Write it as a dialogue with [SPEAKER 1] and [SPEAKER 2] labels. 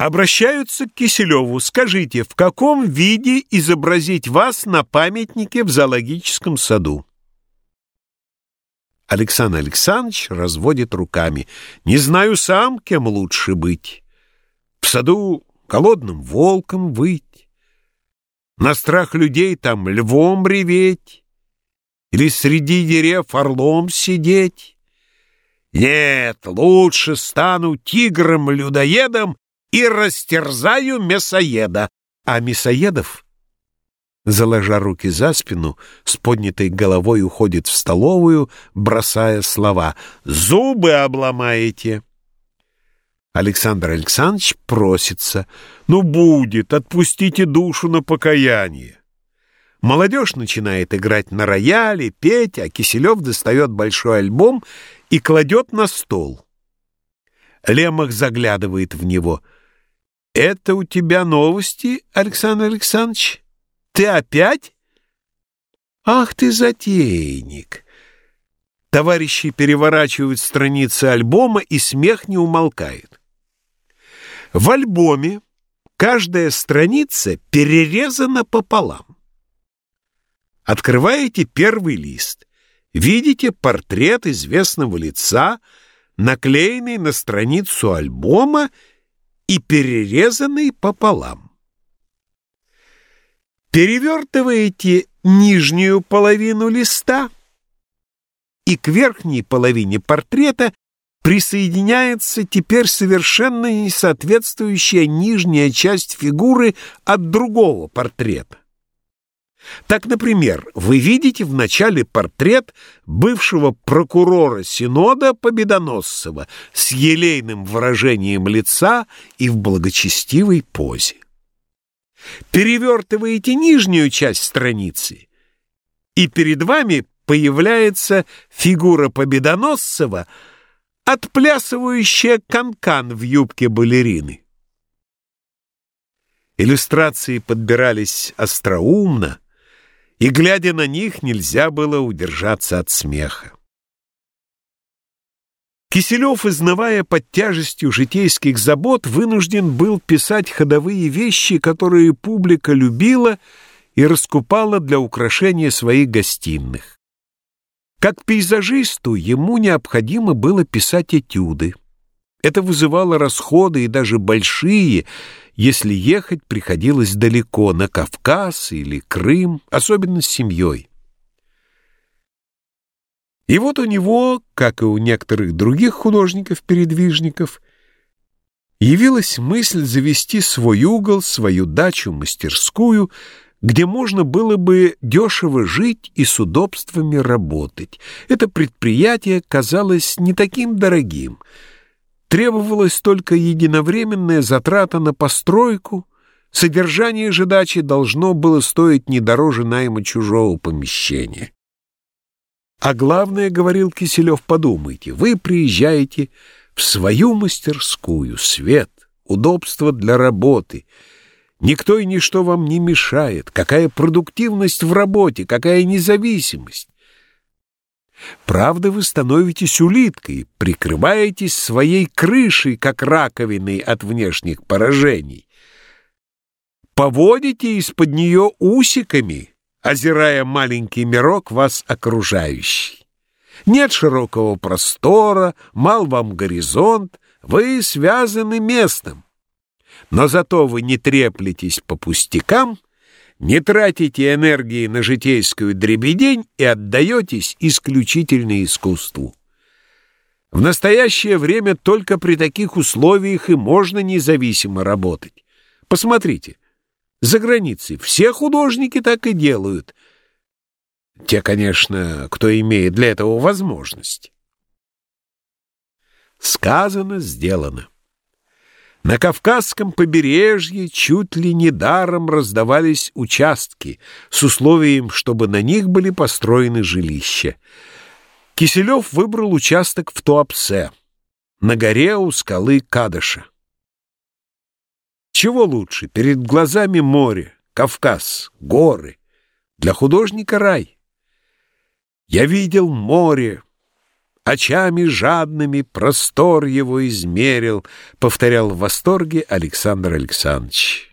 [SPEAKER 1] Обращаются к Киселеву. Скажите, в каком виде изобразить вас на памятнике в зоологическом саду? Александр Александрович разводит руками. Не знаю сам, кем лучше быть. В саду голодным волком выть, на страх людей там львом реветь или среди дерев орлом сидеть. Нет, лучше стану тигром-людоедом и растерзаю мясоеда. А мясоедов, заложа руки за спину, с поднятой головой уходит в столовую, бросая слова «Зубы обломаете!» Александр Александрович просится «Ну будет, отпустите душу на покаяние!» Молодежь начинает играть на рояле, петь, а Киселев достает большой альбом и кладет на стол. Лемах заглядывает в него — «Это у тебя новости, Александр Александрович? Ты опять?» «Ах ты затейник!» Товарищи переворачивают страницы альбома, и смех не умолкает. В альбоме каждая страница перерезана пополам. Открываете первый лист. Видите портрет известного лица, наклеенный на страницу альбома и перерезанный пополам. Перевертываете нижнюю половину листа, и к верхней половине портрета присоединяется теперь совершенно несоответствующая нижняя часть фигуры от другого портрета. Так, например, вы видите в начале портрет бывшего прокурора Синода Победоносцева с елейным выражением лица и в благочестивой позе. Перевертываете нижнюю часть страницы, и перед вами появляется фигура Победоносцева, отплясывающая канкан -кан в юбке балерины. Иллюстрации подбирались остроумно, и, глядя на них, нельзя было удержаться от смеха. Киселев, изнывая под тяжестью житейских забот, вынужден был писать ходовые вещи, которые публика любила и раскупала для украшения своих гостиных. Как пейзажисту ему необходимо было писать этюды. Это вызывало расходы и даже большие, если ехать приходилось далеко, на Кавказ или Крым, особенно с семьей. И вот у него, как и у некоторых других художников-передвижников, явилась мысль завести свой угол, свою дачу-мастерскую, где можно было бы дешево жить и с удобствами работать. Это предприятие казалось не таким дорогим — Требовалась только единовременная затрата на постройку, содержание же дачи должно было стоить не дороже найма чужого помещения. А главное, — говорил Киселев, — подумайте, вы приезжаете в свою мастерскую, свет, удобство для работы. Никто и ничто вам не мешает. Какая продуктивность в работе, какая независимость. Правда, вы становитесь улиткой, прикрываетесь своей крышей, как раковиной от внешних поражений. Поводите из-под нее усиками, озирая маленький мирок вас окружающий. Нет широкого простора, мал вам горизонт, вы связаны местом. Но зато вы не треплетесь по пустякам — не тратите энергии на житейскую дребедень и отдаетесь исключительно искусству. В настоящее время только при таких условиях и можно независимо работать. Посмотрите, за границей все художники так и делают. Те, конечно, кто имеет для этого возможность. Сказано, сделано. На Кавказском побережье чуть ли не даром раздавались участки с условием, чтобы на них были построены жилища. Киселев выбрал участок в Туапсе, на горе у скалы Кадыша. Чего лучше? Перед глазами море, Кавказ, горы. Для художника рай. Я видел море, очами жадными простор его измерил, повторял в восторге Александр Александрович.